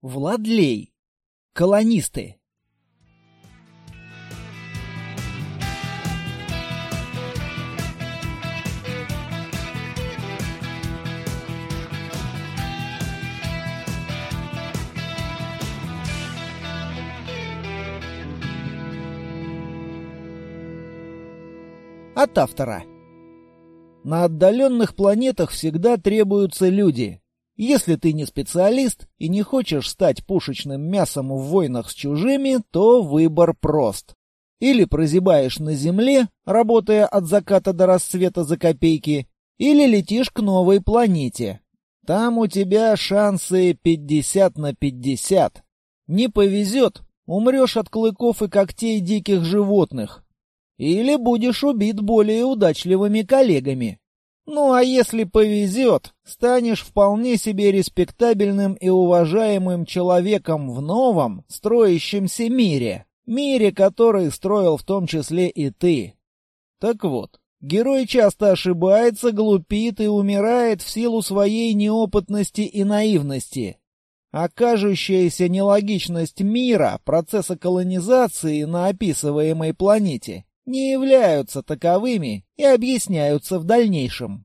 Владлей. Колонисты. От автора. На отдаленных планетах всегда требуются люди. Если ты не специалист и не хочешь стать пушечным мясом в войнах с чужими, то выбор прост. Или прозябаешь на Земле, работая от заката до рассвета за копейки, или летишь к новой планете. Там у тебя шансы 50 на 50. Не повезет, умрешь от клыков и когтей диких животных, или будешь убит более удачливыми коллегами. Ну а если повезет, станешь вполне себе респектабельным и уважаемым человеком в новом, строящемся мире. Мире, который строил в том числе и ты. Так вот, герой часто ошибается, глупит и умирает в силу своей неопытности и наивности. А нелогичность мира, процесса колонизации на описываемой планете, не являются таковыми и объясняются в дальнейшем.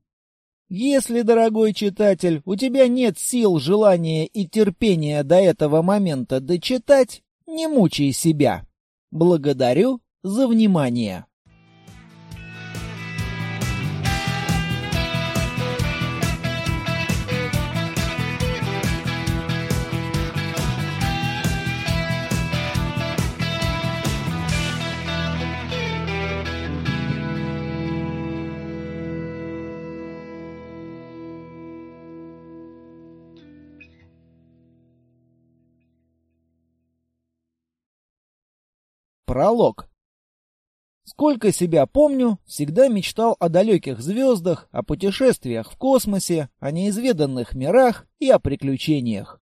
Если, дорогой читатель, у тебя нет сил, желания и терпения до этого момента дочитать, не мучай себя. Благодарю за внимание. Пролог. Сколько себя помню, всегда мечтал о далеких звездах, о путешествиях в космосе, о неизведанных мирах и о приключениях.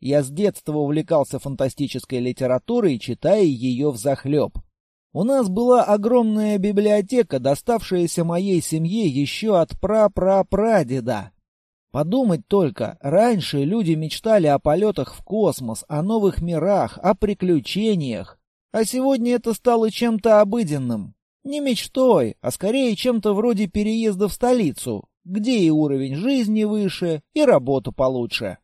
Я с детства увлекался фантастической литературой, читая ее взахлеб. У нас была огромная библиотека, доставшаяся моей семье еще от пра-пра-прадеда. Подумать только, раньше люди мечтали о полетах в космос, о новых мирах, о приключениях. А сегодня это стало чем-то обыденным. Не мечтой, а скорее чем-то вроде переезда в столицу, где и уровень жизни выше, и работа получше.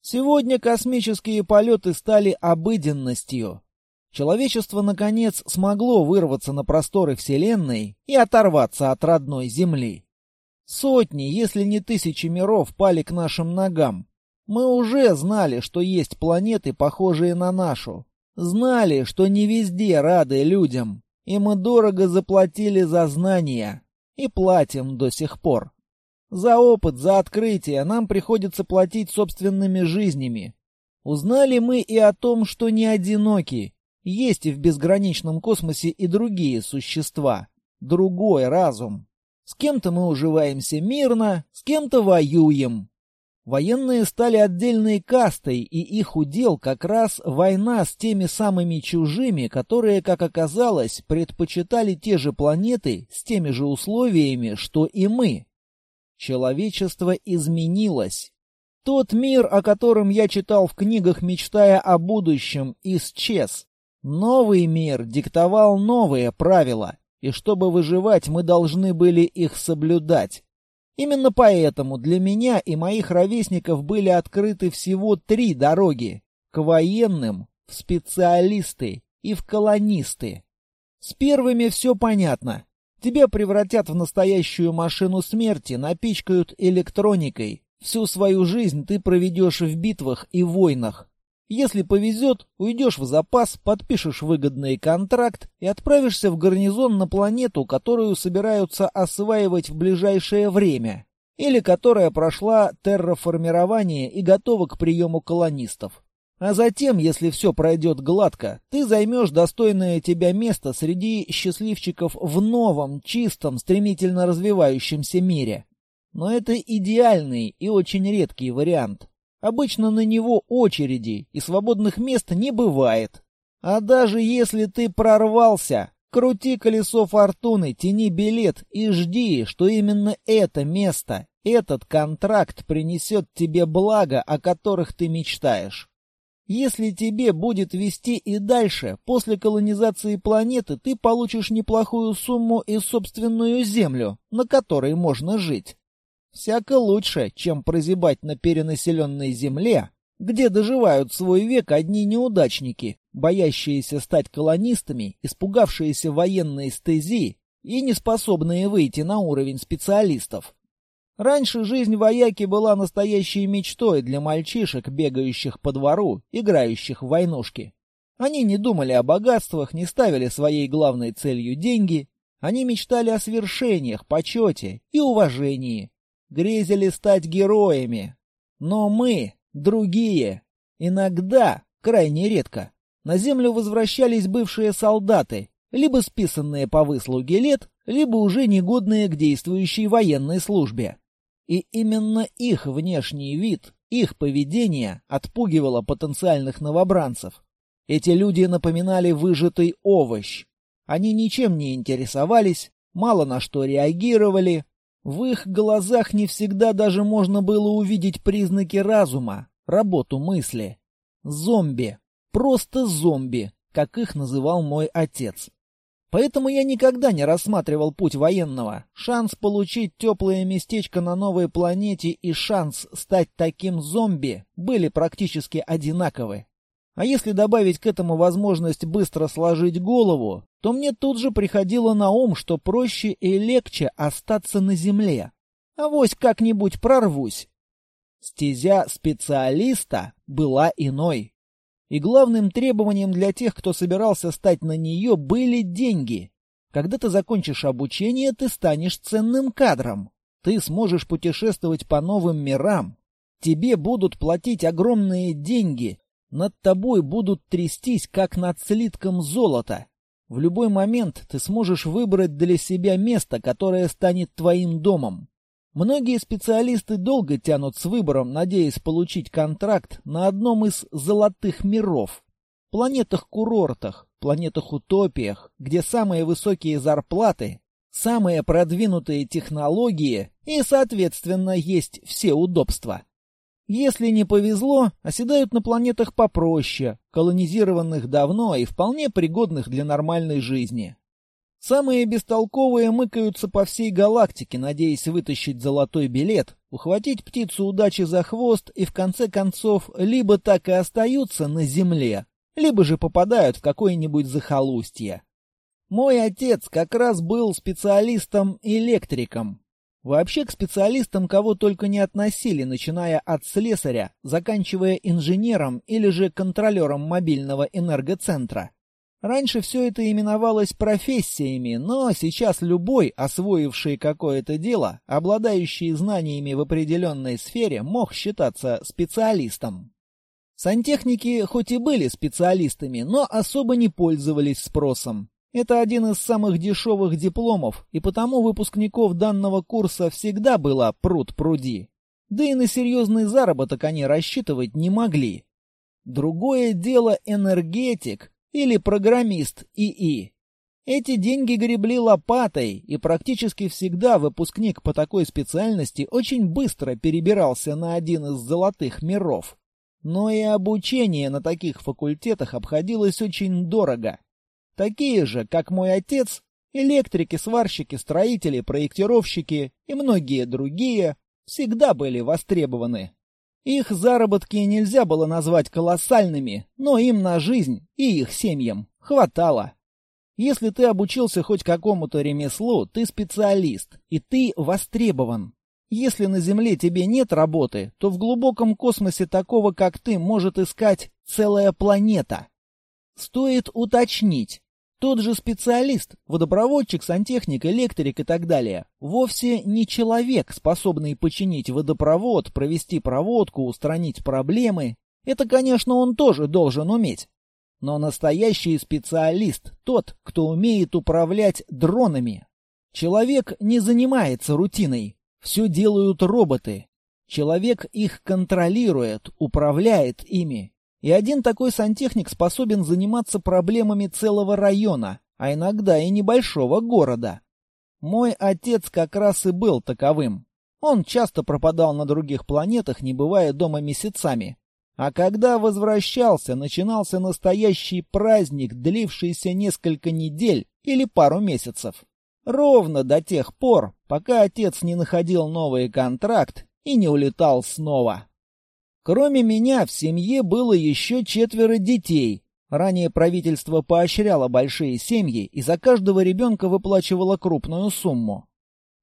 Сегодня космические полеты стали обыденностью. Человечество, наконец, смогло вырваться на просторы Вселенной и оторваться от родной Земли. Сотни, если не тысячи миров пали к нашим ногам. Мы уже знали, что есть планеты, похожие на нашу, Знали, что не везде рады людям, и мы дорого заплатили за знания. И платим до сих пор. За опыт, за открытие нам приходится платить собственными жизнями. Узнали мы и о том, что не одиноки. Есть и в безграничном космосе и другие существа. Другой разум. С кем-то мы уживаемся мирно, с кем-то воюем. Военные стали отдельной кастой, и их удел как раз война с теми самыми чужими, которые, как оказалось, предпочитали те же планеты с теми же условиями, что и мы. Человечество изменилось. Тот мир, о котором я читал в книгах, мечтая о будущем, исчез. Новый мир диктовал новые правила, и чтобы выживать, мы должны были их соблюдать. Именно поэтому для меня и моих ровесников были открыты всего три дороги — к военным, в специалисты и в колонисты. С первыми все понятно. Тебя превратят в настоящую машину смерти, напичкают электроникой. Всю свою жизнь ты проведешь в битвах и войнах. Если повезет, уйдешь в запас, подпишешь выгодный контракт и отправишься в гарнизон на планету, которую собираются осваивать в ближайшее время, или которая прошла терраформирование и готова к приему колонистов. А затем, если все пройдет гладко, ты займешь достойное тебя место среди счастливчиков в новом, чистом, стремительно развивающемся мире. Но это идеальный и очень редкий вариант. Обычно на него очереди, и свободных мест не бывает. А даже если ты прорвался, крути колесо фортуны, тяни билет и жди, что именно это место, этот контракт принесет тебе блага, о которых ты мечтаешь. Если тебе будет вести и дальше, после колонизации планеты ты получишь неплохую сумму и собственную землю, на которой можно жить. Всяко лучше, чем прозябать на перенаселенной земле, где доживают свой век одни неудачники, боящиеся стать колонистами, испугавшиеся военной стези и неспособные выйти на уровень специалистов. Раньше жизнь вояки была настоящей мечтой для мальчишек, бегающих по двору, играющих в войнушки. Они не думали о богатствах, не ставили своей главной целью деньги, они мечтали о свершениях, почете и уважении, грезили стать героями. Но мы, другие, иногда, крайне редко, на землю возвращались бывшие солдаты, либо списанные по выслуге лет, либо уже негодные к действующей военной службе. И именно их внешний вид, их поведение отпугивало потенциальных новобранцев. Эти люди напоминали выжатый овощ. Они ничем не интересовались, мало на что реагировали, в их глазах не всегда даже можно было увидеть признаки разума, работу мысли. Зомби. Просто зомби, как их называл мой отец. Поэтому я никогда не рассматривал путь военного. Шанс получить теплое местечко на новой планете и шанс стать таким зомби были практически одинаковы. А если добавить к этому возможность быстро сложить голову, то мне тут же приходило на ум, что проще и легче остаться на земле. А вось как-нибудь прорвусь. Стезя специалиста была иной. И главным требованием для тех, кто собирался стать на нее, были деньги. Когда ты закончишь обучение, ты станешь ценным кадром. Ты сможешь путешествовать по новым мирам. Тебе будут платить огромные деньги, над тобой будут трястись, как над слитком золота. В любой момент ты сможешь выбрать для себя место, которое станет твоим домом. Многие специалисты долго тянут с выбором, надеясь получить контракт на одном из золотых миров. Планетах-курортах, планетах-утопиях, где самые высокие зарплаты, самые продвинутые технологии и, соответственно, есть все удобства. Если не повезло, оседают на планетах попроще, колонизированных давно и вполне пригодных для нормальной жизни. Самые бестолковые мыкаются по всей галактике, надеясь вытащить золотой билет, ухватить птицу удачи за хвост и в конце концов либо так и остаются на Земле, либо же попадают в какое-нибудь захолустье. Мой отец как раз был специалистом-электриком, Вообще к специалистам кого только не относили, начиная от слесаря, заканчивая инженером или же контролером мобильного энергоцентра. Раньше все это именовалось профессиями, но сейчас любой, освоивший какое-то дело, обладающий знаниями в определенной сфере, мог считаться специалистом. Сантехники хоть и были специалистами, но особо не пользовались спросом. Это один из самых дешевых дипломов, и потому выпускников данного курса всегда было пруд-пруди. Да и на серьезный заработок они рассчитывать не могли. Другое дело энергетик или программист ИИ. Эти деньги гребли лопатой, и практически всегда выпускник по такой специальности очень быстро перебирался на один из золотых миров. Но и обучение на таких факультетах обходилось очень дорого. Такие же, как мой отец, электрики, сварщики, строители, проектировщики и многие другие всегда были востребованы. Их заработки нельзя было назвать колоссальными, но им на жизнь и их семьям хватало. Если ты обучился хоть какому-то ремеслу, ты специалист, и ты востребован. Если на Земле тебе нет работы, то в глубоком космосе такого, как ты, может искать целая планета. Стоит уточнить. Тот же специалист, водопроводчик, сантехник, электрик и так далее, вовсе не человек, способный починить водопровод, провести проводку, устранить проблемы. Это, конечно, он тоже должен уметь. Но настоящий специалист — тот, кто умеет управлять дронами. Человек не занимается рутиной. Все делают роботы. Человек их контролирует, управляет ими, и один такой сантехник способен заниматься проблемами целого района, а иногда и небольшого города. Мой отец как раз и был таковым. Он часто пропадал на других планетах, не бывая дома месяцами. А когда возвращался, начинался настоящий праздник, длившийся несколько недель или пару месяцев. Ровно до тех пор, пока отец не находил новый контракт и не улетал снова. Кроме меня в семье было еще четверо детей. Ранее правительство поощряло большие семьи и за каждого ребенка выплачивало крупную сумму.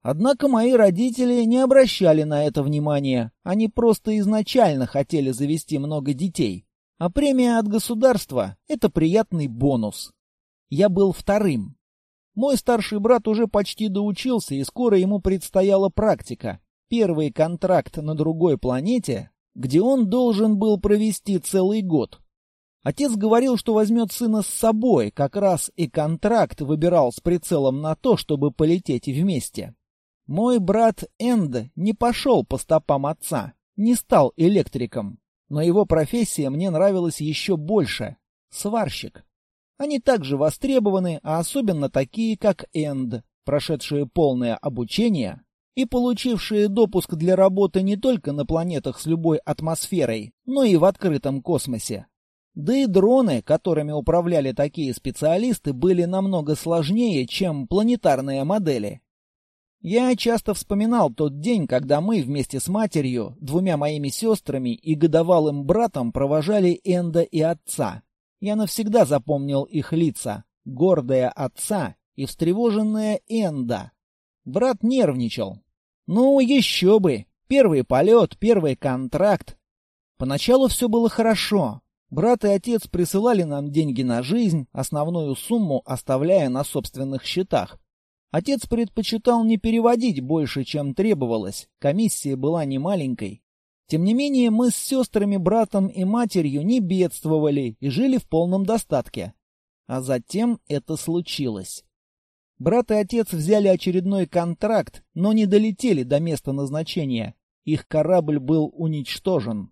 Однако мои родители не обращали на это внимания, они просто изначально хотели завести много детей. А премия от государства — это приятный бонус. Я был вторым. Мой старший брат уже почти доучился, и скоро ему предстояла практика. Первый контракт на другой планете, где он должен был провести целый год. Отец говорил, что возьмет сына с собой, как раз и контракт выбирал с прицелом на то, чтобы полететь вместе. Мой брат Энд не пошел по стопам отца, не стал электриком, но его профессия мне нравилась еще больше — сварщик. Они также востребованы, а особенно такие, как Энд, прошедшие полное обучение и получившие допуск для работы не только на планетах с любой атмосферой, но и в открытом космосе. Да и дроны, которыми управляли такие специалисты, были намного сложнее, чем планетарные модели. Я часто вспоминал тот день, когда мы вместе с матерью, двумя моими сестрами и годовалым братом провожали Энда и отца. Я навсегда запомнил их лица, гордая отца и встревоженная Энда. Брат нервничал. Ну, еще бы! Первый полет, первый контракт. Поначалу все было хорошо. Брат и отец присылали нам деньги на жизнь, основную сумму оставляя на собственных счетах. Отец предпочитал не переводить больше, чем требовалось, комиссия была не маленькой. Тем не менее, мы с сестрами, братом и матерью не бедствовали и жили в полном достатке. А затем это случилось. Брат и отец взяли очередной контракт, но не долетели до места назначения. Их корабль был уничтожен.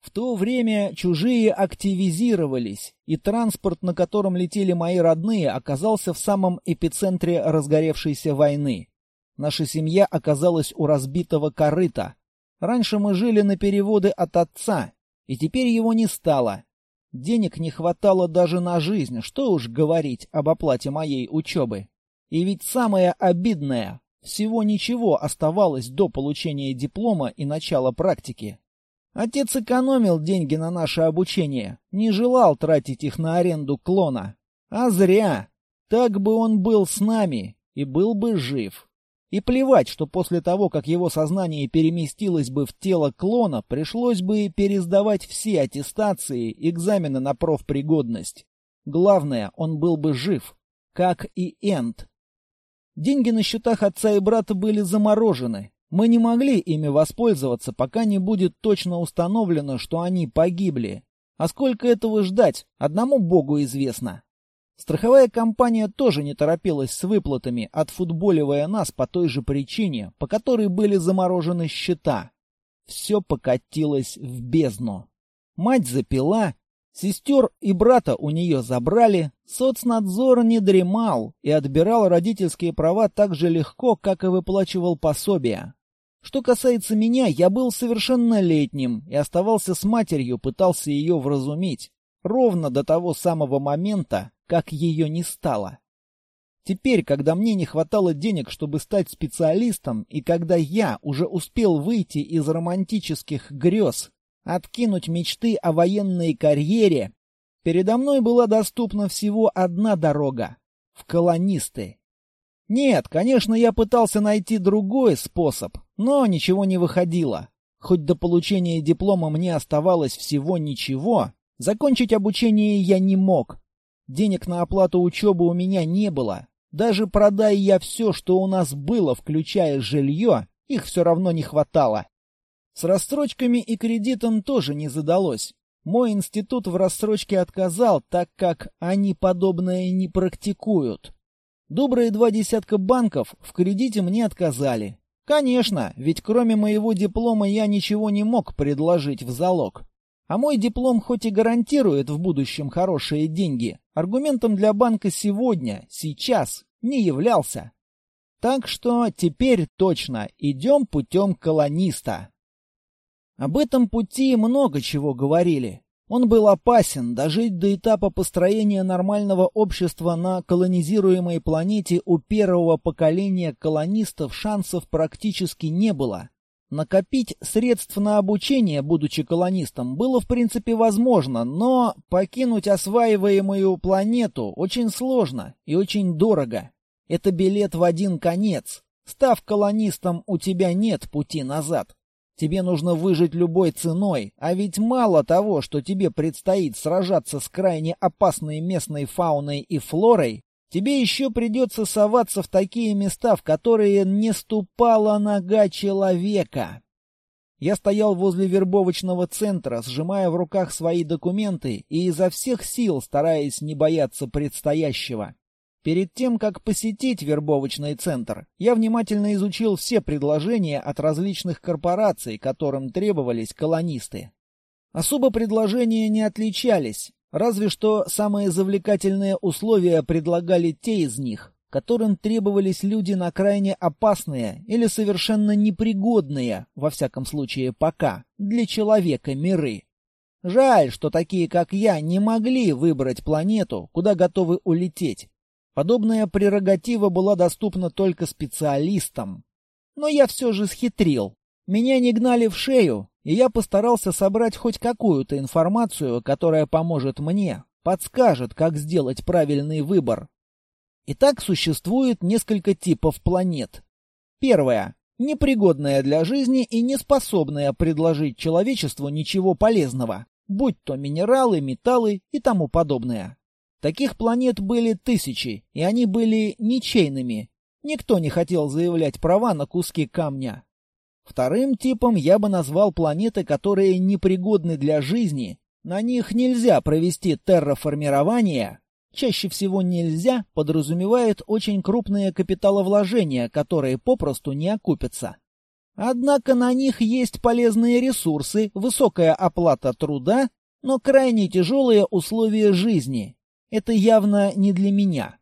В то время чужие активизировались, и транспорт, на котором летели мои родные, оказался в самом эпицентре разгоревшейся войны. Наша семья оказалась у разбитого корыта. Раньше мы жили на переводы от отца, и теперь его не стало. Денег не хватало даже на жизнь, что уж говорить об оплате моей учебы. И ведь самое обидное, всего ничего оставалось до получения диплома и начала практики. Отец экономил деньги на наше обучение, не желал тратить их на аренду клона. А зря. Так бы он был с нами и был бы жив. И плевать, что после того, как его сознание переместилось бы в тело клона, пришлось бы пересдавать все аттестации, экзамены на профпригодность. Главное, он был бы жив, как и Энд. Деньги на счетах отца и брата были заморожены, мы не могли ими воспользоваться, пока не будет точно установлено, что они погибли. А сколько этого ждать, одному богу известно. Страховая компания тоже не торопилась с выплатами, отфутболивая нас по той же причине, по которой были заморожены счета. Все покатилось в бездну. Мать запила, сестер и брата у нее забрали, соцнадзор не дремал и отбирал родительские права так же легко, как и выплачивал пособия. Что касается меня, я был совершеннолетним и оставался с матерью, пытался ее вразумить. Ровно до того самого момента, как ее не стало. Теперь, когда мне не хватало денег, чтобы стать специалистом, и когда я уже успел выйти из романтических грез, откинуть мечты о военной карьере, передо мной была доступна всего одна дорога — в колонисты. Нет, конечно, я пытался найти другой способ, но ничего не выходило. Хоть до получения диплома мне оставалось всего ничего, закончить обучение я не мог. Денег на оплату учебы у меня не было. Даже продая я все, что у нас было, включая жилье, их все равно не хватало. С рассрочками и кредитом тоже не задалось. Мой институт в рассрочке отказал, так как они подобное не практикуют. Добрые два десятка банков в кредите мне отказали. Конечно, ведь кроме моего диплома я ничего не мог предложить в залог. А мой диплом хоть и гарантирует в будущем хорошие деньги, аргументом для банка сегодня, сейчас, не являлся. Так что теперь точно идем путем колониста. Об этом пути много чего говорили. Он был опасен, дожить до этапа построения нормального общества на колонизируемой планете у первого поколения колонистов шансов практически не было. Накопить средств на обучение, будучи колонистом, было в принципе возможно, но покинуть осваиваемую планету очень сложно и очень дорого. Это билет в один конец. Став колонистом, у тебя нет пути назад. Тебе нужно выжить любой ценой, а ведь мало того, что тебе предстоит сражаться с крайне опасной местной фауной и флорой, тебе еще придется соваться в такие места, в которые не ступала нога человека. Я стоял возле вербовочного центра, сжимая в руках свои документы и изо всех сил стараясь не бояться предстоящего. Перед тем, как посетить вербовочный центр, я внимательно изучил все предложения от различных корпораций, которым требовались колонисты. Особо предложения не отличались, разве что самые завлекательные условия предлагали те из них, которым требовались люди на крайне опасные или совершенно непригодные, во всяком случае пока, для человека миры. Жаль, что такие, как я, не могли выбрать планету, куда готовы улететь, Подобная прерогатива была доступна только специалистам. Но я все же схитрил. Меня не гнали в шею, и я постарался собрать хоть какую-то информацию, которая поможет мне, подскажет, как сделать правильный выбор. Итак, существует несколько типов планет. Первая — непригодная для жизни и не способная предложить человечеству ничего полезного, будь то минералы, металлы и тому подобное. Таких планет были тысячи, и они были ничейными. Никто не хотел заявлять права на куски камня. Вторым типом я бы назвал планеты, которые непригодны для жизни. На них нельзя провести терраформирование. Чаще всего нельзя подразумевает очень крупные капиталовложения, которые попросту не окупятся. Однако на них есть полезные ресурсы, высокая оплата труда, но крайне тяжелые условия жизни, это явно не для меня.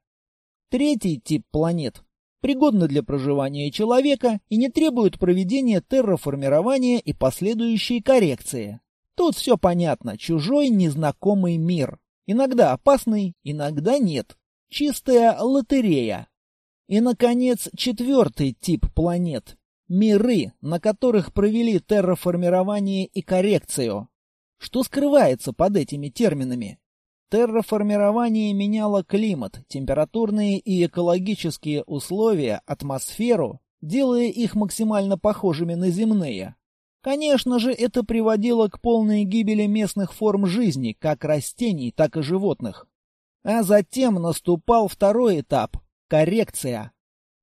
Третий тип планет пригодны для проживания человека и не требуют проведения терраформирования и последующей коррекции. Тут все понятно, чужой незнакомый мир. Иногда опасный, иногда нет. Чистая лотерея. И, наконец, четвертый тип планет. Миры, на которых провели терраформирование и коррекцию. Что скрывается под этими терминами? Терраформирование меняло климат, температурные и экологические условия, атмосферу, делая их максимально похожими на земные. Конечно же, это приводило к полной гибели местных форм жизни, как растений, так и животных. А затем наступал второй этап — коррекция.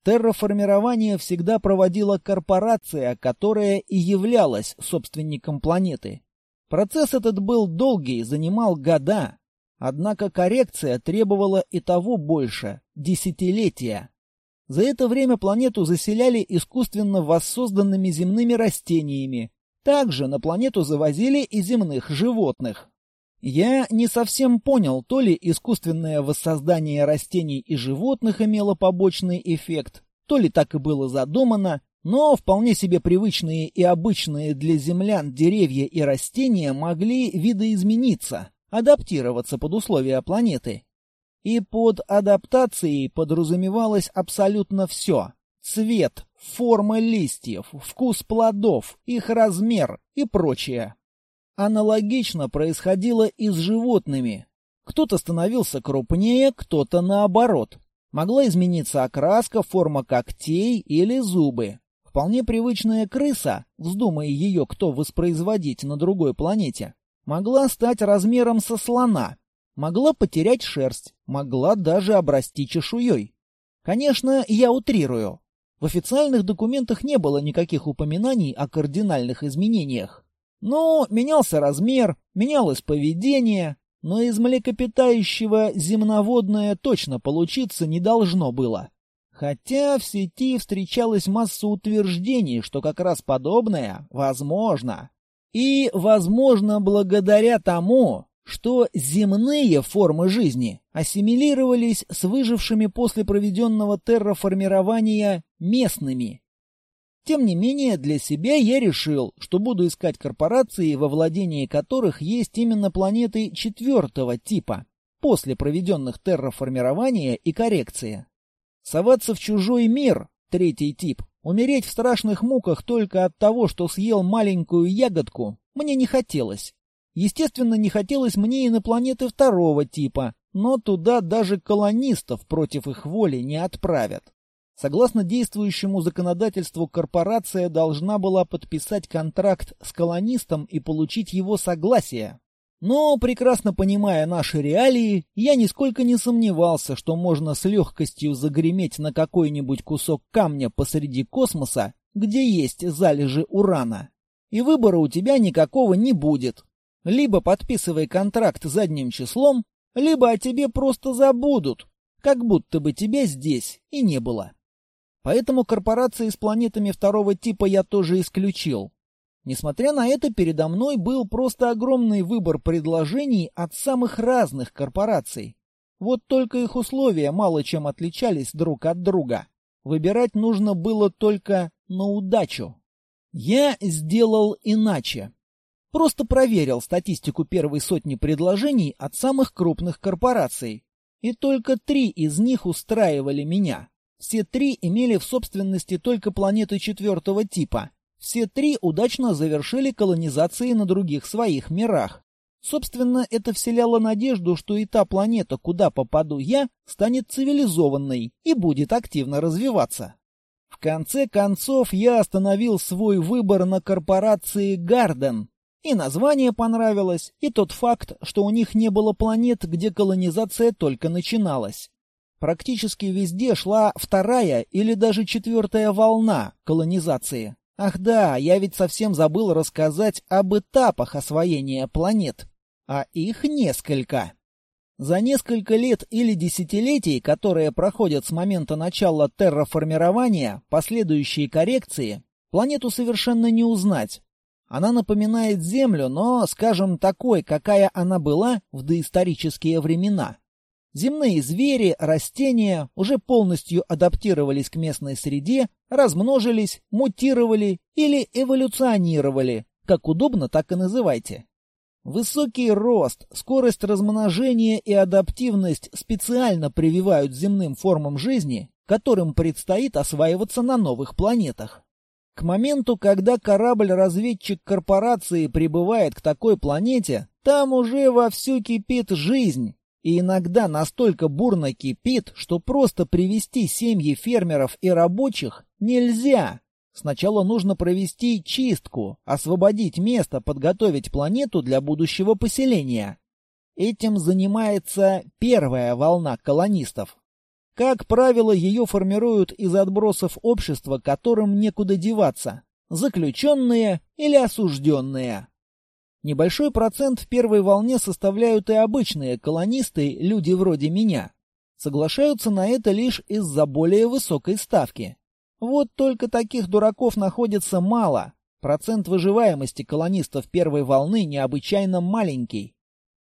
Терраформирование всегда проводила корпорация, которая и являлась собственником планеты. Процесс этот был долгий, занимал года, Однако коррекция требовала и того больше — десятилетия. За это время планету заселяли искусственно воссозданными земными растениями. Также на планету завозили и земных животных. Я не совсем понял, то ли искусственное воссоздание растений и животных имело побочный эффект, то ли так и было задумано, но вполне себе привычные и обычные для землян деревья и растения могли видоизмениться адаптироваться под условия планеты. И под адаптацией подразумевалось абсолютно все. Цвет, форма листьев, вкус плодов, их размер и прочее. Аналогично происходило и с животными. Кто-то становился крупнее, кто-то наоборот. Могла измениться окраска, форма когтей или зубы. Вполне привычная крыса, вздумая ее кто воспроизводить на другой планете, могла стать размером со слона, могла потерять шерсть, могла даже обрасти чешуей. Конечно, я утрирую. В официальных документах не было никаких упоминаний о кардинальных изменениях. Но менялся размер, менялось поведение, но из млекопитающего земноводное точно получиться не должно было. Хотя в сети встречалась масса утверждений, что как раз подобное возможно. И, возможно, благодаря тому, что земные формы жизни ассимилировались с выжившими после проведенного терраформирования местными. Тем не менее, для себя я решил, что буду искать корпорации, во владении которых есть именно планеты четвертого типа, после проведенных терраформирования и коррекции. Соваться в чужой мир, третий тип, умереть в страшных муках только от того, что съел маленькую ягодку, мне не хотелось. Естественно, не хотелось мне и на планеты второго типа, но туда даже колонистов против их воли не отправят. Согласно действующему законодательству, корпорация должна была подписать контракт с колонистом и получить его согласие. Но, прекрасно понимая наши реалии, я нисколько не сомневался, что можно с легкостью загреметь на какой-нибудь кусок камня посреди космоса, где есть залежи урана. И выбора у тебя никакого не будет. Либо подписывай контракт задним числом, либо о тебе просто забудут, как будто бы тебя здесь и не было. Поэтому корпорации с планетами второго типа я тоже исключил. Несмотря на это, передо мной был просто огромный выбор предложений от самых разных корпораций. Вот только их условия мало чем отличались друг от друга. Выбирать нужно было только на удачу. Я сделал иначе. Просто проверил статистику первой сотни предложений от самых крупных корпораций. И только три из них устраивали меня. Все три имели в собственности только планеты четвертого типа. Все три удачно завершили колонизации на других своих мирах. Собственно, это вселяло надежду, что и та планета, куда попаду я, станет цивилизованной и будет активно развиваться. В конце концов, я остановил свой выбор на корпорации «Гарден». И название понравилось, и тот факт, что у них не было планет, где колонизация только начиналась. Практически везде шла вторая или даже четвертая волна колонизации. Ах да, я ведь совсем забыл рассказать об этапах освоения планет. А их несколько. За несколько лет или десятилетий, которые проходят с момента начала терраформирования, последующие коррекции, планету совершенно не узнать. Она напоминает Землю, но, скажем, такой, какая она была в доисторические времена. Земные звери, растения уже полностью адаптировались к местной среде, размножились, мутировали или эволюционировали, как удобно, так и называйте. Высокий рост, скорость размножения и адаптивность специально прививают земным формам жизни, которым предстоит осваиваться на новых планетах. К моменту, когда корабль-разведчик корпорации прибывает к такой планете, там уже вовсю кипит жизнь, и иногда настолько бурно кипит, что просто привести семьи фермеров и рабочих нельзя. Сначала нужно провести чистку, освободить место, подготовить планету для будущего поселения. Этим занимается первая волна колонистов. Как правило, ее формируют из отбросов общества, которым некуда деваться. Заключенные или осужденные. Небольшой процент в первой волне составляют и обычные колонисты, люди вроде меня. Соглашаются на это лишь из-за более высокой ставки. Вот только таких дураков находится мало. Процент выживаемости колонистов первой волны необычайно маленький.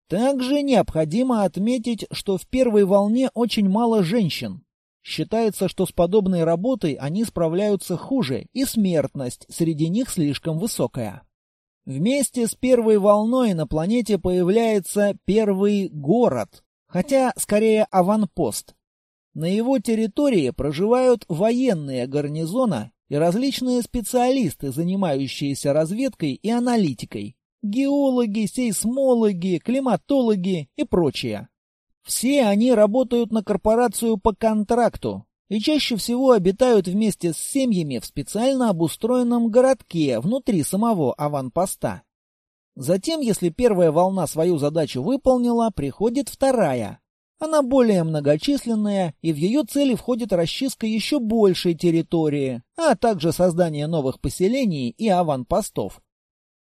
Также необходимо отметить, что в первой волне очень мало женщин. Считается, что с подобной работой они справляются хуже, и смертность среди них слишком высокая. Вместе с первой волной на планете появляется первый город, хотя скорее аванпост. На его территории проживают военные гарнизона и различные специалисты, занимающиеся разведкой и аналитикой, геологи, сейсмологи, климатологи и прочее. Все они работают на корпорацию по контракту, и чаще всего обитают вместе с семьями в специально обустроенном городке внутри самого аванпоста. Затем, если первая волна свою задачу выполнила, приходит вторая. Она более многочисленная, и в ее цели входит расчистка еще большей территории, а также создание новых поселений и аванпостов.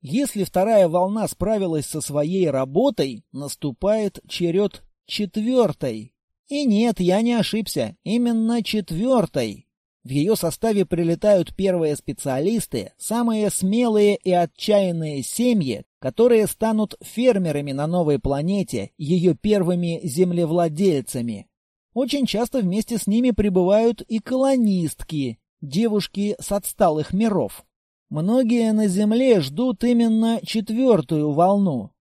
Если вторая волна справилась со своей работой, наступает черед четвертой. И нет, я не ошибся, именно четвертой. В ее составе прилетают первые специалисты, самые смелые и отчаянные семьи, которые станут фермерами на новой планете, ее первыми землевладельцами. Очень часто вместе с ними прибывают и колонистки, девушки с отсталых миров. Многие на Земле ждут именно четвертую волну.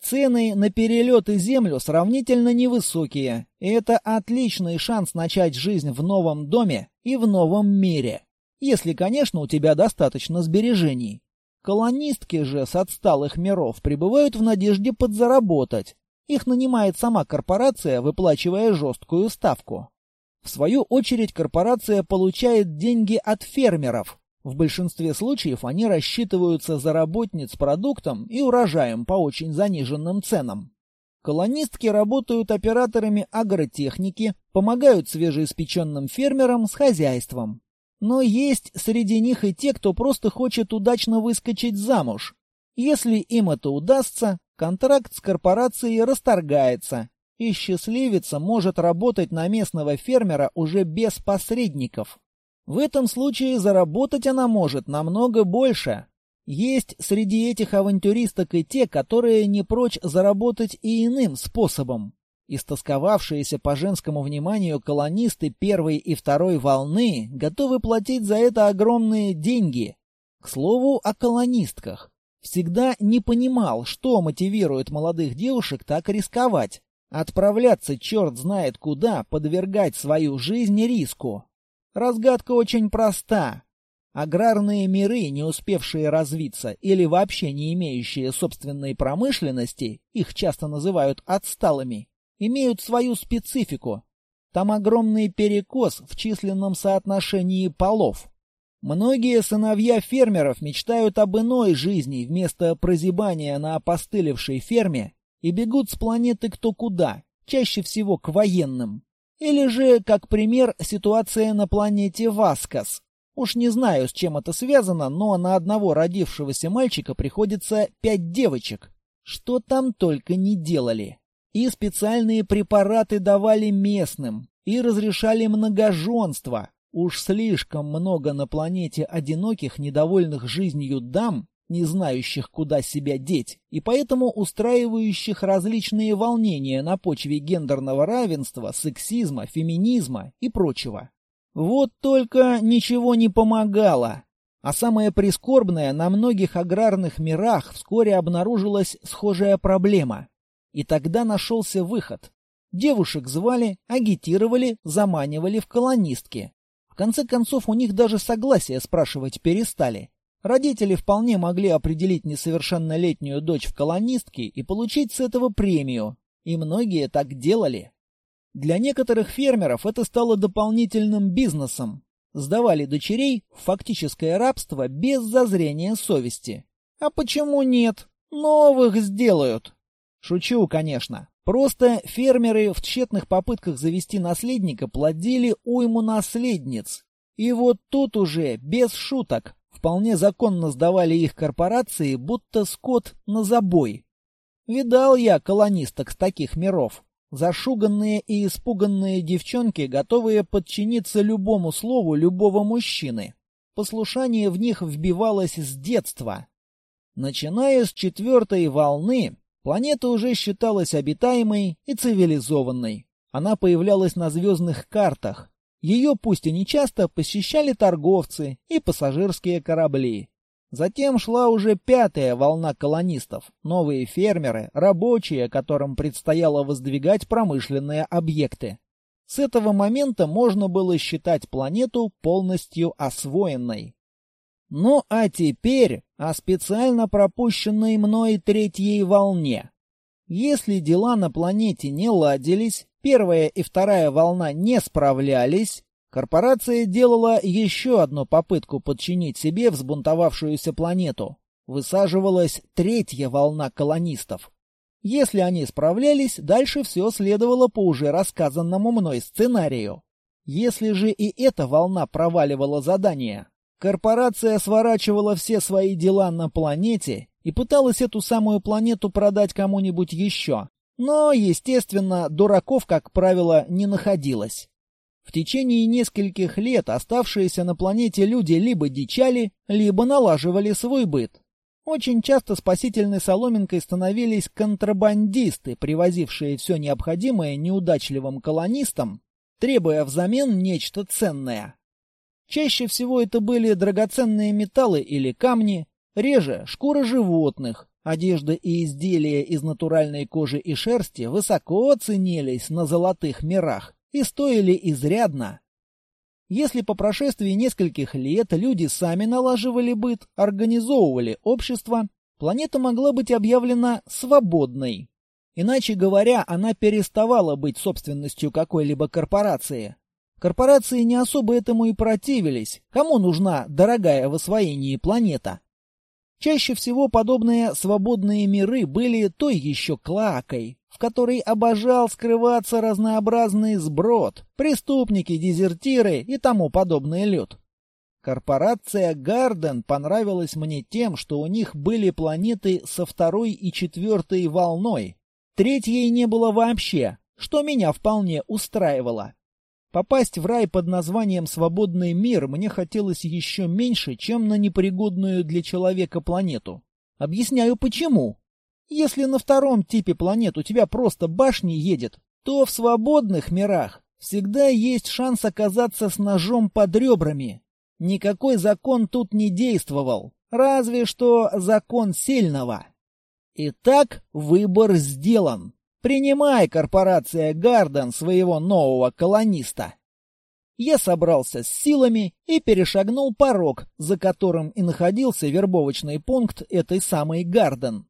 Цены на перелеты Землю сравнительно невысокие, и это отличный шанс начать жизнь в новом доме и в новом мире. Если, конечно, у тебя достаточно сбережений. Колонистки же с отсталых миров пребывают в надежде подзаработать. Их нанимает сама корпорация, выплачивая жесткую ставку. В свою очередь корпорация получает деньги от фермеров. В большинстве случаев они рассчитываются за работниц продуктом и урожаем по очень заниженным ценам. Колонистки работают операторами агротехники, помогают свежеиспеченным фермерам с хозяйством. Но есть среди них и те, кто просто хочет удачно выскочить замуж. Если им это удастся, контракт с корпорацией расторгается, и счастливица может работать на местного фермера уже без посредников. В этом случае заработать она может намного больше. Есть среди этих авантюристок и те, которые не прочь заработать и иным способом. Истосковавшиеся по женскому вниманию колонисты первой и второй волны готовы платить за это огромные деньги. К слову о колонистках. Всегда не понимал, что мотивирует молодых девушек так рисковать. Отправляться черт знает куда, подвергать свою жизнь риску. Разгадка очень проста. Аграрные миры, не успевшие развиться или вообще не имеющие собственной промышленности, их часто называют отсталыми, имеют свою специфику. Там огромный перекос в численном соотношении полов. Многие сыновья фермеров мечтают об иной жизни вместо прозябания на опостылевшей ферме и бегут с планеты кто куда, чаще всего к военным. Или же, как пример, ситуация на планете Васкас. Уж не знаю, с чем это связано, но на одного родившегося мальчика приходится пять девочек. Что там только не делали. И специальные препараты давали местным, и разрешали многоженство. Уж слишком много на планете одиноких, недовольных жизнью дам, не знающих, куда себя деть, и поэтому устраивающих различные волнения на почве гендерного равенства, сексизма, феминизма и прочего. Вот только ничего не помогало. А самое прискорбное, на многих аграрных мирах вскоре обнаружилась схожая проблема. И тогда нашелся выход. Девушек звали, агитировали, заманивали в колонистки. В конце концов, у них даже согласия спрашивать перестали. Родители вполне могли определить несовершеннолетнюю дочь в колонистки и получить с этого премию. И многие так делали. Для некоторых фермеров это стало дополнительным бизнесом. Сдавали дочерей в фактическое рабство без зазрения совести. А почему нет? Новых сделают. Шучу, конечно. Просто фермеры в тщетных попытках завести наследника плодили уйму наследниц. И вот тут уже, без шуток, вполне законно сдавали их корпорации, будто скот на забой. Видал я колонисток с таких миров. Зашуганные и испуганные девчонки, готовые подчиниться любому слову любого мужчины. Послушание в них вбивалось с детства. Начиная с четвертой волны, Планета уже считалась обитаемой и цивилизованной. Она появлялась на звездных картах. Ее пусть и нечасто посещали торговцы и пассажирские корабли. Затем шла уже пятая волна колонистов, новые фермеры, рабочие, которым предстояло воздвигать промышленные объекты. С этого момента можно было считать планету полностью освоенной. Ну а теперь о специально пропущенной мной третьей волне. Если дела на планете не ладились, первая и вторая волна не справлялись, корпорация делала еще одну попытку подчинить себе взбунтовавшуюся планету. Высаживалась третья волна колонистов. Если они справлялись, дальше все следовало по уже рассказанному мной сценарию. Если же и эта волна проваливала задание, Корпорация сворачивала все свои дела на планете и пыталась эту самую планету продать кому-нибудь еще. Но, естественно, дураков, как правило, не находилось. В течение нескольких лет оставшиеся на планете люди либо дичали, либо налаживали свой быт. Очень часто спасительной соломинкой становились контрабандисты, привозившие все необходимое неудачливым колонистам, требуя взамен нечто ценное. Чаще всего это были драгоценные металлы или камни, реже шкура животных, одежда и изделия из натуральной кожи и шерсти высоко ценились на золотых мирах и стоили изрядно. Если по прошествии нескольких лет люди сами налаживали быт, организовывали общество, планета могла быть объявлена свободной. Иначе говоря, она переставала быть собственностью какой-либо корпорации. Корпорации не особо этому и противились. Кому нужна дорогая в освоении планета? Чаще всего подобные свободные миры были той еще клакой, в которой обожал скрываться разнообразный сброд, преступники, дезертиры и тому подобный люд. Корпорация Гарден понравилась мне тем, что у них были планеты со второй и четвертой волной. Третьей не было вообще, что меня вполне устраивало. Попасть в рай под названием «Свободный мир» мне хотелось еще меньше, чем на непригодную для человека планету. Объясняю почему. Если на втором типе планет у тебя просто башни едет, то в свободных мирах всегда есть шанс оказаться с ножом под ребрами. Никакой закон тут не действовал, разве что закон сильного. Итак, выбор сделан. Принимай, корпорация Гарден, своего нового колониста. Я собрался с силами и перешагнул порог, за которым и находился вербовочный пункт этой самой Гарден.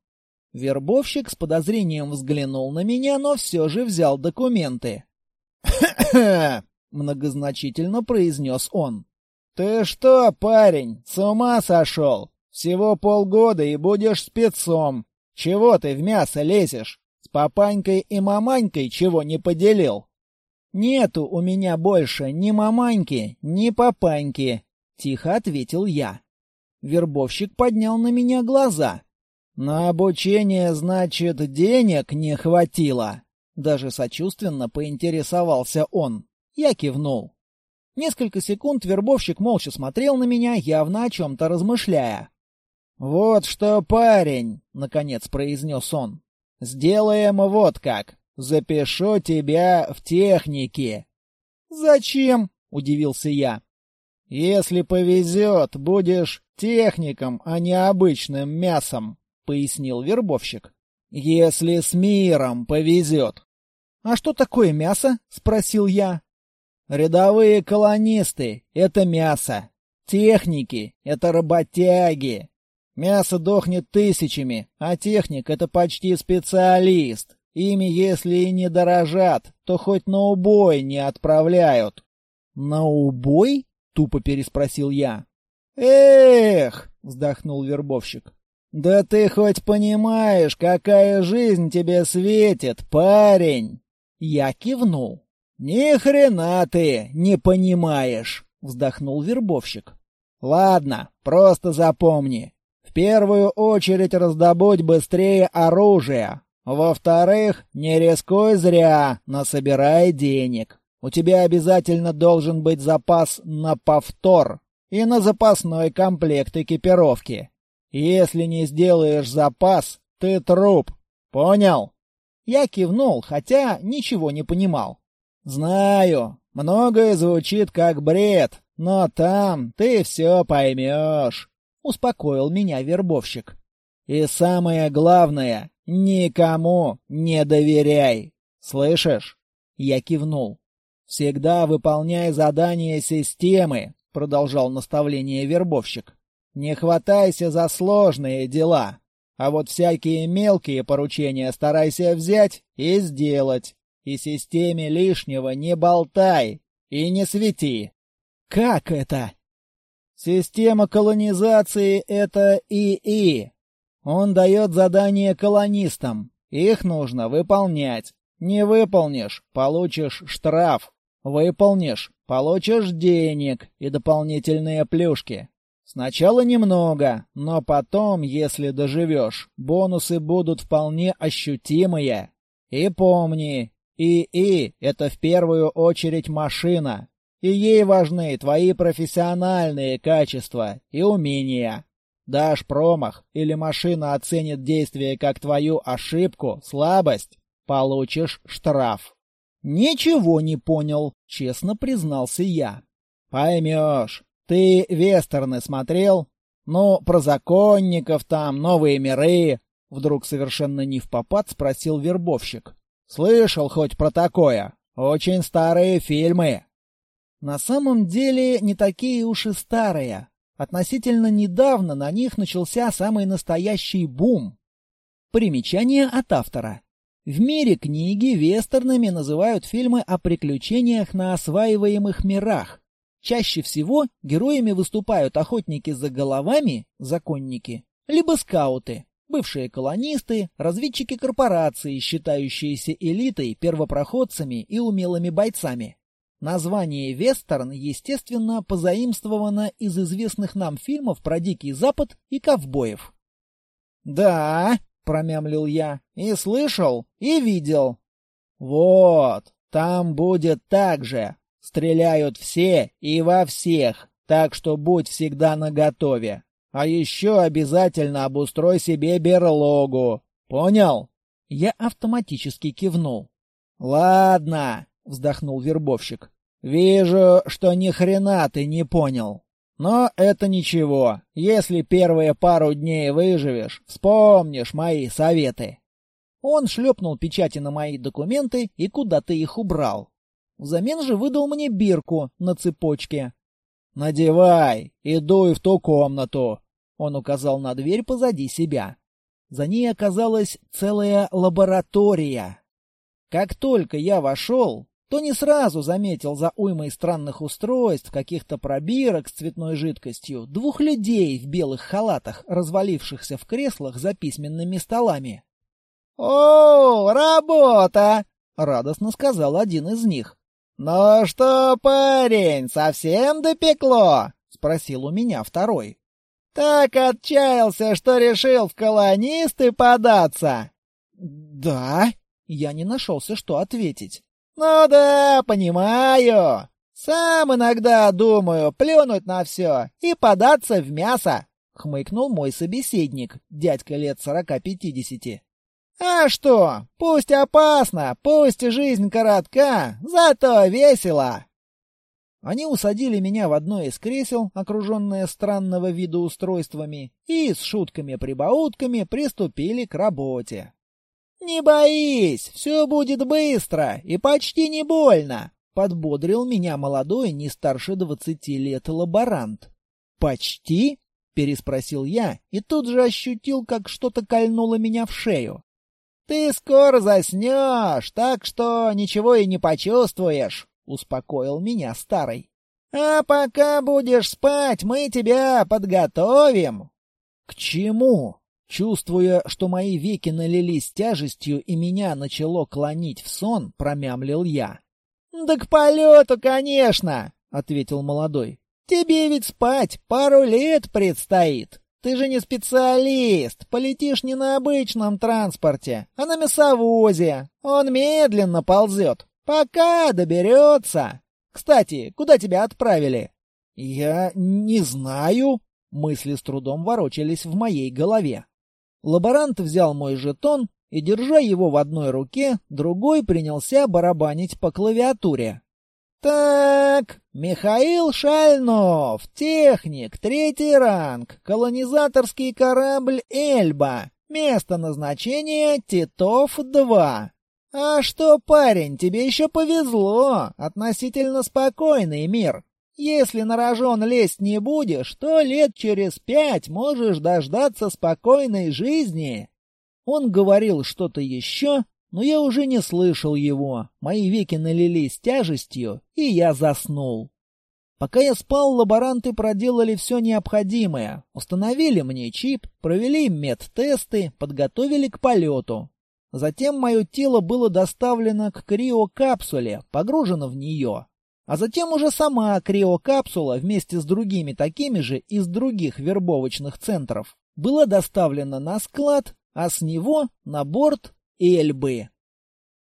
Вербовщик с подозрением взглянул на меня, но все же взял документы. многозначительно произнес он. «Ты что, парень, с ума сошел? Всего полгода и будешь спецом. Чего ты в мясо лезешь? С папанькой и маманькой чего не поделил? Нету у меня больше ни маманьки, ни папаньки, тихо ответил я. Вербовщик поднял на меня глаза. На обучение, значит, денег не хватило. Даже сочувственно поинтересовался он. Я кивнул. Несколько секунд вербовщик молча смотрел на меня, явно о чем-то размышляя. «Вот что, парень!» — наконец произнес он. Сделаем вот как. Запишу тебя в технике. Зачем? удивился я. Если повезет, будешь техником, а не обычным мясом, пояснил вербовщик. Если с миром повезет. А что такое мясо? спросил я. Рядовые колонисты это мясо. Техники это работяги. Мясо дохнет тысячами, а техник — это почти специалист. Ими, если и не дорожат, то хоть на убой не отправляют. — На убой? — тупо переспросил я. — Эх! — вздохнул вербовщик. — Да ты хоть понимаешь, какая жизнь тебе светит, парень? Я кивнул. — Ни хрена ты не понимаешь, — вздохнул вербовщик. — Ладно, просто запомни. В первую очередь раздобудь быстрее оружие. Во-вторых, не рискуй зря, насобирай денег. У тебя обязательно должен быть запас на повтор и на запасной комплект экипировки. Если не сделаешь запас, ты труп. Понял? Я кивнул, хотя ничего не понимал. Знаю, многое звучит как бред, но там ты все поймешь успокоил меня вербовщик. И самое главное, никому не доверяй. Слышишь? Я кивнул. Всегда выполняй задания системы, продолжал наставление вербовщик. Не хватайся за сложные дела, а вот всякие мелкие поручения старайся взять и сделать. И системе лишнего не болтай и не свети. Как это? Система колонизации — это ИИ. Он дает задания колонистам. Их нужно выполнять. Не выполнишь — получишь штраф. Выполнишь — получишь денег и дополнительные плюшки. Сначала немного, но потом, если доживешь, бонусы будут вполне ощутимые. И помни, ИИ — это в первую очередь машина, и ей важны твои профессиональные качества и умения. Дашь промах или машина оценит действие как твою ошибку, слабость, получишь штраф. Ничего не понял, честно признался я. Поймешь. Ты вестерны смотрел? Ну, про законников там, новые миры. Вдруг совершенно не в попад спросил вербовщик. Слышал хоть про такое? Очень старые фильмы. На самом деле не такие уж и старые. Относительно недавно на них начался самый настоящий бум. Примечание от автора. В мире книги вестернами называют фильмы о приключениях на осваиваемых мирах. Чаще всего героями выступают охотники за головами, законники, либо скауты, бывшие колонисты, разведчики корпорации, считающиеся элитой, первопроходцами и умелыми бойцами. Название «вестерн», естественно, позаимствовано из известных нам фильмов про Дикий Запад и ковбоев. «Да», — промямлил я, — «и слышал, и видел». «Вот, там будет так же. Стреляют все и во всех, так что будь всегда наготове. А еще обязательно обустрой себе берлогу. Понял?» Я автоматически кивнул. «Ладно», — вздохнул вербовщик. «Вижу, что ни хрена ты не понял. Но это ничего. Если первые пару дней выживешь, вспомнишь мои советы». Он шлепнул печати на мои документы и куда-то их убрал. Взамен же выдал мне бирку на цепочке. «Надевай и дуй в ту комнату!» Он указал на дверь позади себя. За ней оказалась целая лаборатория. Как только я вошел, то не сразу заметил за уймой странных устройств, каких-то пробирок с цветной жидкостью, двух людей в белых халатах, развалившихся в креслах за письменными столами. «О, работа!» — радостно сказал один из них. «Ну что, парень, совсем допекло?» — спросил у меня второй. «Так отчаялся, что решил в колонисты податься?» «Да?» — я не нашелся, что ответить. «Ну да, понимаю. Сам иногда думаю плюнуть на все и податься в мясо», — хмыкнул мой собеседник, дядька лет сорока-пятидесяти. А что? Пусть опасно, пусть жизнь коротка, зато весело. Они усадили меня в одно из кресел, окруженное странного вида устройствами, и с шутками-прибаутками приступили к работе. «Не боись, все будет быстро и почти не больно», — подбодрил меня молодой, не старше двадцати лет лаборант. «Почти?» — переспросил я и тут же ощутил, как что-то кольнуло меня в шею. «Ты скоро заснешь, так что ничего и не почувствуешь», — успокоил меня старый. «А пока будешь спать, мы тебя подготовим». «К чему?» Чувствуя, что мои веки налились тяжестью и меня начало клонить в сон, промямлил я. «Да к полету, конечно!» — ответил молодой. «Тебе ведь спать пару лет предстоит». Ты же не специалист, полетишь не на обычном транспорте, а на мясовозе. Он медленно ползет, пока доберется. Кстати, куда тебя отправили? Я не знаю. Мысли с трудом ворочались в моей голове. Лаборант взял мой жетон и, держа его в одной руке, другой принялся барабанить по клавиатуре. Так, Михаил Шальнов, техник, третий ранг, колонизаторский корабль «Эльба», место назначения Титов-2. А что, парень, тебе еще повезло, относительно спокойный мир. Если на рожон лезть не будешь, то лет через пять можешь дождаться спокойной жизни. Он говорил что-то еще, но я уже не слышал его. Мои веки налились тяжестью, и я заснул. Пока я спал, лаборанты проделали все необходимое. Установили мне чип, провели медтесты, подготовили к полету. Затем мое тело было доставлено к криокапсуле, погружено в нее. А затем уже сама криокапсула вместе с другими такими же из других вербовочных центров была доставлена на склад, а с него на борт Эльбы.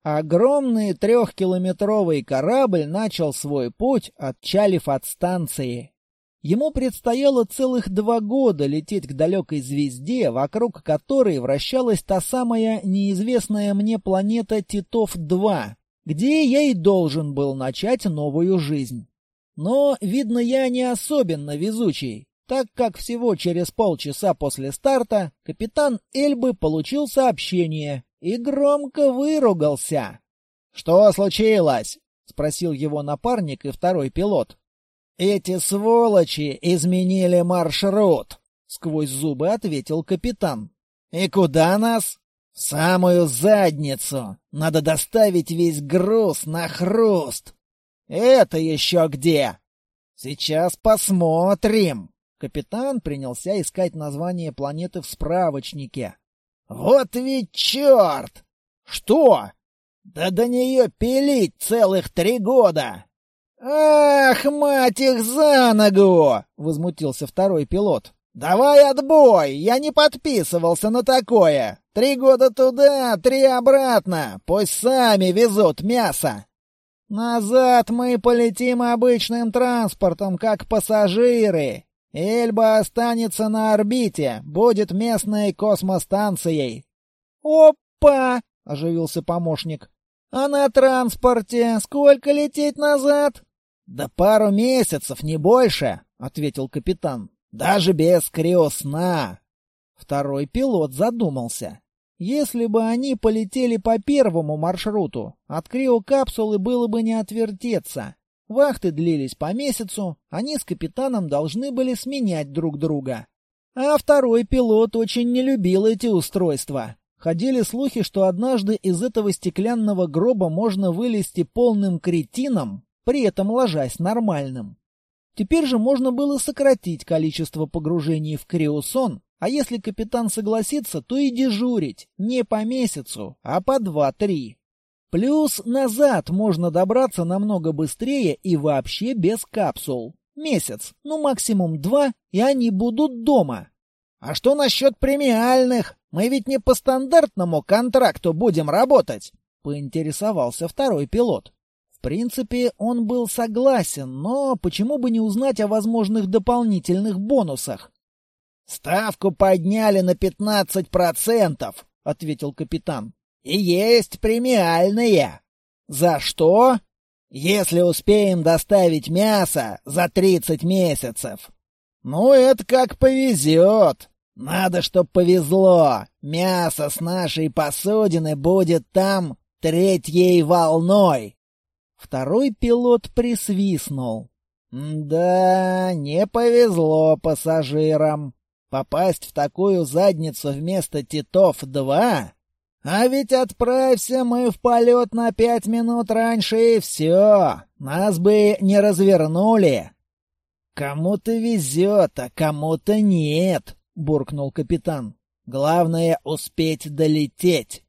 Огромный трехкилометровый корабль начал свой путь, отчалив от станции. Ему предстояло целых два года лететь к далекой звезде, вокруг которой вращалась та самая неизвестная мне планета Титов-2, где я и должен был начать новую жизнь. Но, видно, я не особенно везучий, так как всего через полчаса после старта капитан Эльбы получил сообщение и громко выругался. «Что случилось?» — спросил его напарник и второй пилот. «Эти сволочи изменили маршрут», — сквозь зубы ответил капитан. «И куда нас?» «В самую задницу. Надо доставить весь груз на хруст». «Это еще где?» «Сейчас посмотрим». Капитан принялся искать название планеты в справочнике. «Вот ведь черт!» «Что?» «Да до нее пилить целых три года!» «Ах, мать их за ногу!» — возмутился второй пилот. «Давай отбой! Я не подписывался на такое! Три года туда, три обратно! Пусть сами везут мясо!» «Назад мы полетим обычным транспортом, как пассажиры. Эльба останется на орбите, будет местной космостанцией». «Опа!» — оживился помощник. «А на транспорте сколько лететь назад?» «Да пару месяцев, не больше», — ответил капитан. «Даже без криосна». Второй пилот задумался. Если бы они полетели по первому маршруту, от криокапсулы было бы не отвертеться. Вахты длились по месяцу, они с капитаном должны были сменять друг друга. А второй пилот очень не любил эти устройства. Ходили слухи, что однажды из этого стеклянного гроба можно вылезти полным кретином, при этом ложась нормальным. Теперь же можно было сократить количество погружений в криосон а если капитан согласится, то и дежурить. Не по месяцу, а по два-три. Плюс назад можно добраться намного быстрее и вообще без капсул. Месяц, ну максимум два, и они будут дома. А что насчет премиальных? Мы ведь не по стандартному контракту будем работать, поинтересовался второй пилот. В принципе, он был согласен, но почему бы не узнать о возможных дополнительных бонусах? «Ставку подняли на пятнадцать процентов», — ответил капитан. «И есть премиальные». «За что?» «Если успеем доставить мясо за тридцать месяцев». «Ну, это как повезет. Надо, чтоб повезло. Мясо с нашей посудины будет там третьей волной». Второй пилот присвистнул. «Да, не повезло пассажирам. Попасть в такую задницу вместо Титов-2? А ведь отправься мы в полет на пять минут раньше, и все. Нас бы не развернули. Кому-то везет, а кому-то нет, буркнул капитан. Главное — успеть долететь.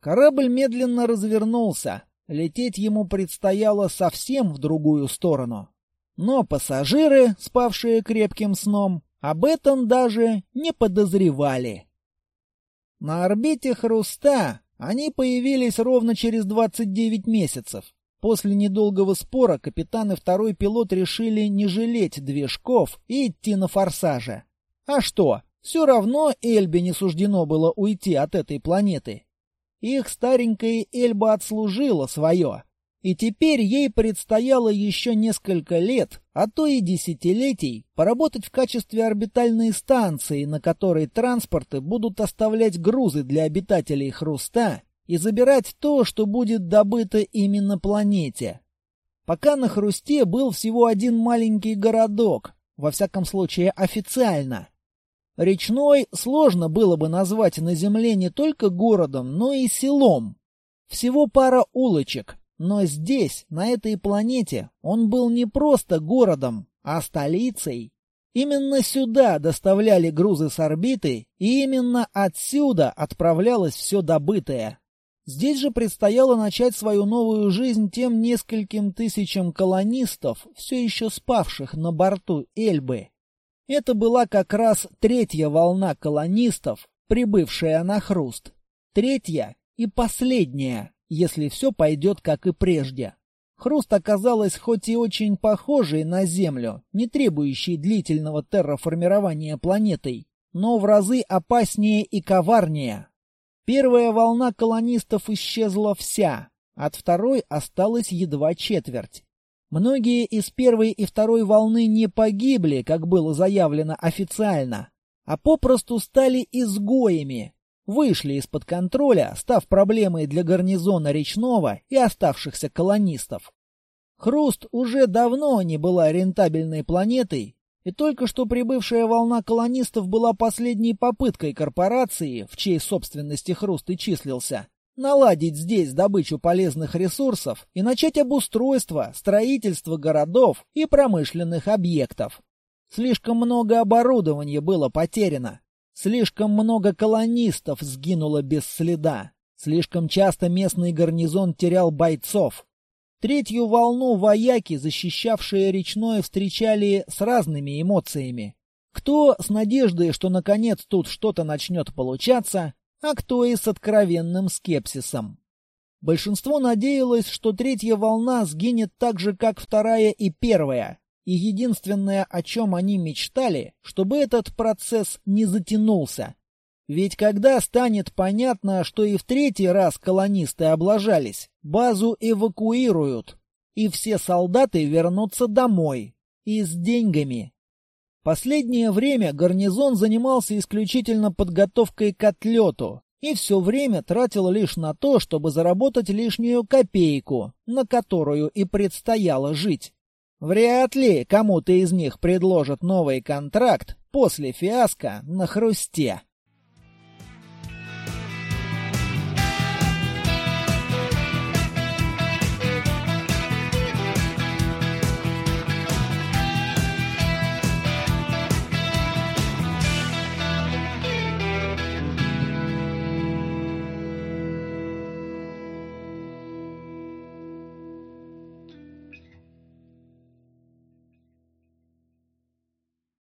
Корабль медленно развернулся. Лететь ему предстояло совсем в другую сторону. Но пассажиры, спавшие крепким сном, об этом даже не подозревали. На орбите Хруста они появились ровно через 29 месяцев. После недолгого спора капитан и второй пилот решили не жалеть движков и идти на форсаже. А что, все равно Эльбе не суждено было уйти от этой планеты. Их старенькая Эльба отслужила свое. И теперь ей предстояло еще несколько лет, а то и десятилетий, поработать в качестве орбитальной станции, на которой транспорты будут оставлять грузы для обитателей Хруста и забирать то, что будет добыто именно планете. Пока на Хрусте был всего один маленький городок, во всяком случае официально. Речной сложно было бы назвать на Земле не только городом, но и селом. Всего пара улочек, но здесь, на этой планете, он был не просто городом, а столицей. Именно сюда доставляли грузы с орбиты, и именно отсюда отправлялось все добытое. Здесь же предстояло начать свою новую жизнь тем нескольким тысячам колонистов, все еще спавших на борту Эльбы. Это была как раз третья волна колонистов, прибывшая на Хруст. Третья и последняя если все пойдет как и прежде. Хруст оказалась хоть и очень похожей на Землю, не требующей длительного терраформирования планетой, но в разы опаснее и коварнее. Первая волна колонистов исчезла вся, от второй осталась едва четверть. Многие из первой и второй волны не погибли, как было заявлено официально, а попросту стали изгоями, вышли из-под контроля, став проблемой для гарнизона речного и оставшихся колонистов. Хруст уже давно не была рентабельной планетой, и только что прибывшая волна колонистов была последней попыткой корпорации, в чьей собственности Хруст и числился, наладить здесь добычу полезных ресурсов и начать обустройство, строительство городов и промышленных объектов. Слишком много оборудования было потеряно. Слишком много колонистов сгинуло без следа. Слишком часто местный гарнизон терял бойцов. Третью волну вояки, защищавшие речное, встречали с разными эмоциями. Кто с надеждой, что наконец тут что-то начнет получаться, а кто и с откровенным скепсисом. Большинство надеялось, что третья волна сгинет так же, как вторая и первая, и единственное, о чем они мечтали, чтобы этот процесс не затянулся. Ведь когда станет понятно, что и в третий раз колонисты облажались, базу эвакуируют, и все солдаты вернутся домой, и с деньгами, Последнее время гарнизон занимался исключительно подготовкой к отлету и все время тратил лишь на то, чтобы заработать лишнюю копейку, на которую и предстояло жить. Вряд ли кому-то из них предложат новый контракт после фиаско на хрусте.